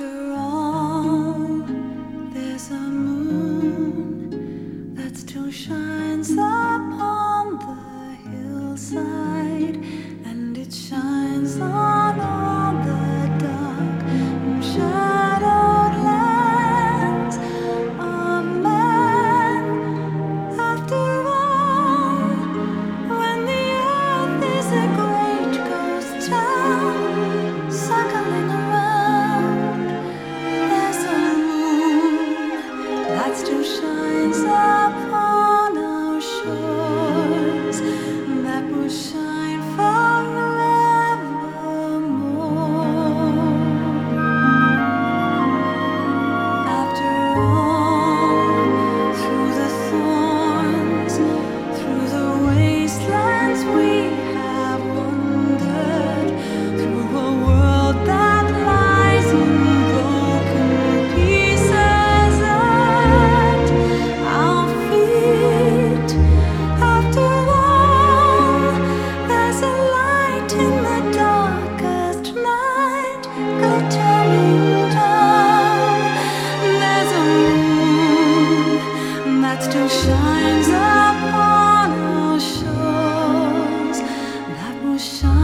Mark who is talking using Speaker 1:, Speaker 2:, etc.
Speaker 1: After all, there's a moon that still shines upon the hillside. 那不像想